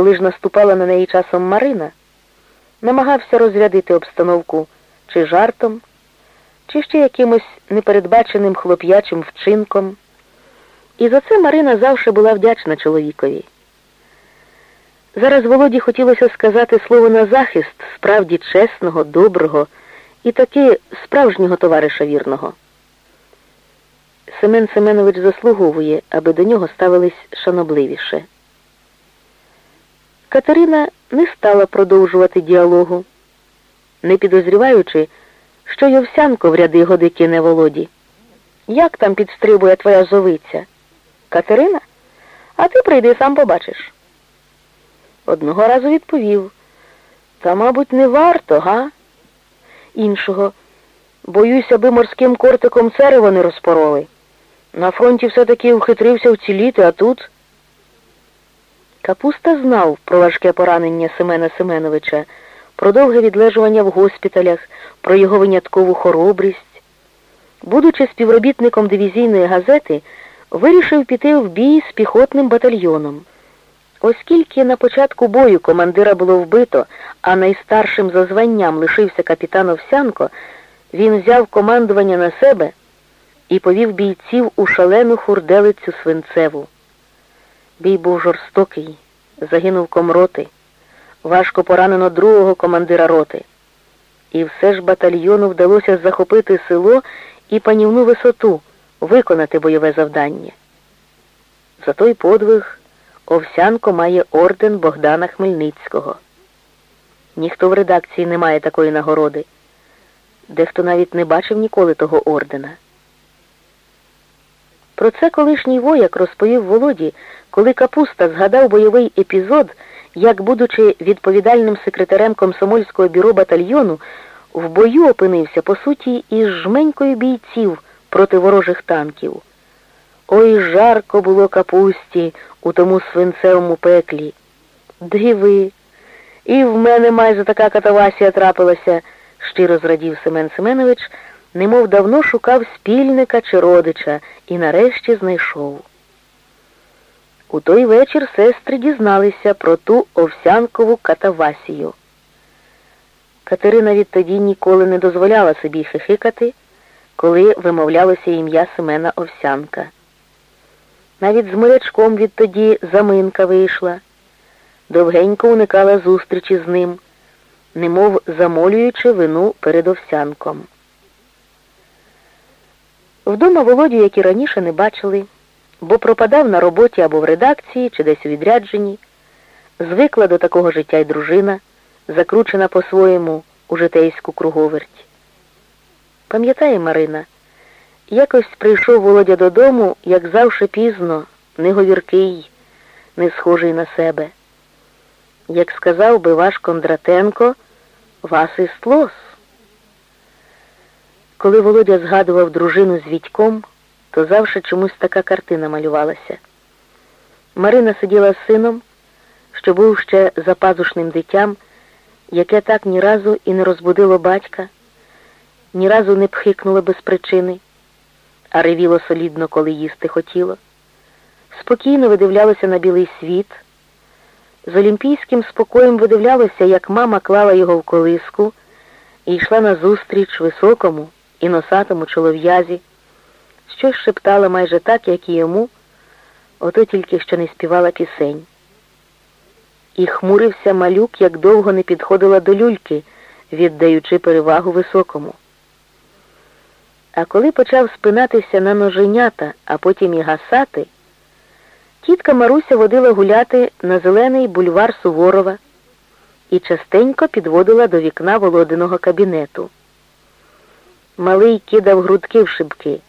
коли ж наступала на неї часом Марина, намагався розрядити обстановку чи жартом, чи ще якимось непередбаченим хлоп'ячим вчинком. І за це Марина завжди була вдячна чоловікові. Зараз Володі хотілося сказати слово на захист справді чесного, доброго і таки справжнього товариша вірного. Семен Семенович заслуговує, аби до нього ставились шанобливіше. Катерина не стала продовжувати діалогу, не підозріваючи, що й овсянко в ряди годи кине Володі. Як там підстрибує твоя зовиця? Катерина? А ти прийди сам побачиш. Одного разу відповів, та, мабуть, не варто, га? Іншого. Боюсь, аби морським кортиком церево не розпороли. На фронті все-таки ухитрився вціліти, а тут. Капуста знав про важке поранення Семена Семеновича, про довге відлежування в госпіталях, про його виняткову хоробрість. Будучи співробітником дивізійної газети, вирішив піти в бій з піхотним батальйоном. Оскільки на початку бою командира було вбито, а найстаршим за званням лишився капітан Овсянко, він взяв командування на себе і повів бійців у шалену хурделицю свинцеву. Бій був жорстокий, загинув комроти, важко поранено другого командира роти. І все ж батальйону вдалося захопити село і панівну висоту, виконати бойове завдання. За той подвиг Овсянко має орден Богдана Хмельницького. Ніхто в редакції не має такої нагороди. Дехто навіть не бачив ніколи того ордена. Про це колишній вояк розповів Володі, коли Капуста згадав бойовий епізод, як, будучи відповідальним секретарем комсомольського бюро батальйону, в бою опинився, по суті, із жменькою бійців проти ворожих танків. Ой, жарко було капусті у тому свинцевому пеклі. Диви, і в мене майже така катавасія трапилася, щиро зрадів Семен Семенович, немов давно шукав спільника чи родича і нарешті знайшов. У той вечір сестри дізналися про ту овсянкову катавасію. Катерина відтоді ніколи не дозволяла собі хихикати, коли вимовлялося ім'я Семена Овсянка. Навіть з морячком відтоді заминка вийшла, довгенько уникала зустрічі з ним, немов замолюючи вину перед овсянком. Вдома Володю, як і раніше, не бачили, бо пропадав на роботі або в редакції, чи десь у відрядженні, звикла до такого життя й дружина, закручена по-своєму у житейську круговерть. Пам'ятає Марина, якось прийшов Володя додому, як завше пізно, неговіркий, не схожий на себе. Як сказав би ваш Кондратенко, вас і стлос. Коли Володя згадував дружину з Вітьком, то завжди чомусь така картина малювалася. Марина сиділа з сином, що був ще запазушним дитям, яке так ні разу і не розбудило батька, ні разу не пхикнуло без причини, а ревіло солідно, коли їсти хотіло. Спокійно видивлялося на білий світ. З олімпійським спокоєм видивлялося, як мама клала його в колиску і йшла назустріч високому і носатому чолов'язі, щось шептала майже так, як і йому, ото тільки що не співала пісень. І хмурився малюк, як довго не підходила до люльки, віддаючи перевагу високому. А коли почав спинатися на ноженята, а потім і гасати, тітка Маруся водила гуляти на зелений бульвар Суворова і частенько підводила до вікна володиного кабінету. Малий кидав грудки в шибки,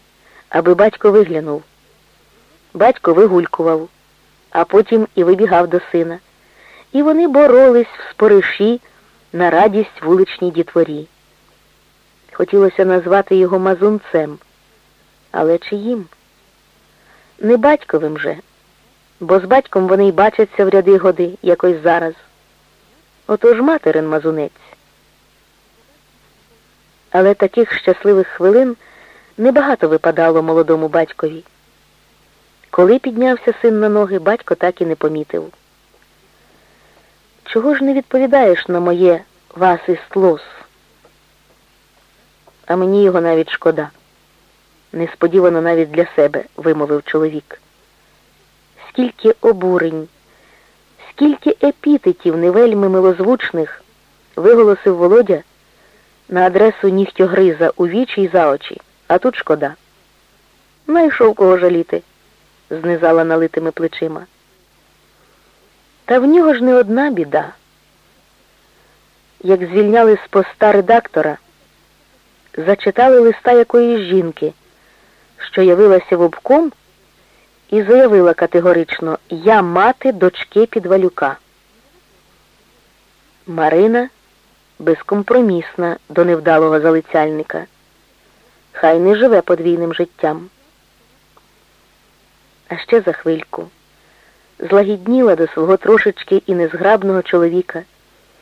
аби батько виглянув. Батько вигулькував, а потім і вибігав до сина. І вони боролись в спориші на радість вуличній дітворі. Хотілося назвати його мазунцем, але чиїм? Не батьковим же, бо з батьком вони й бачаться в ряди годи, якось зараз. Отож материн мазунець. Але таких щасливих хвилин небагато випадало молодому батькові. Коли піднявся син на ноги, батько так і не помітив. чого ж не відповідаєш на моє вас іст лос? А мені його навіть шкода. Несподівано навіть для себе, вимовив чоловік. Скільки обурень, скільки епітетів невельми милозвучних виголосив Володя на адресу нігтьогриза у вічі й за очі, а тут шкода. Найшов кого жаліти, знизала налитими плечима. Та в нього ж не одна біда. Як звільняли з поста редактора, зачитали листа якоїсь жінки, що явилася в обком і заявила категорично Я мати дочки підвалюка. Марина безкомпромісна до невдалого залицяльника. Хай не живе подвійним життям. А ще за хвильку злагідніла до свого трошечки і незграбного чоловіка.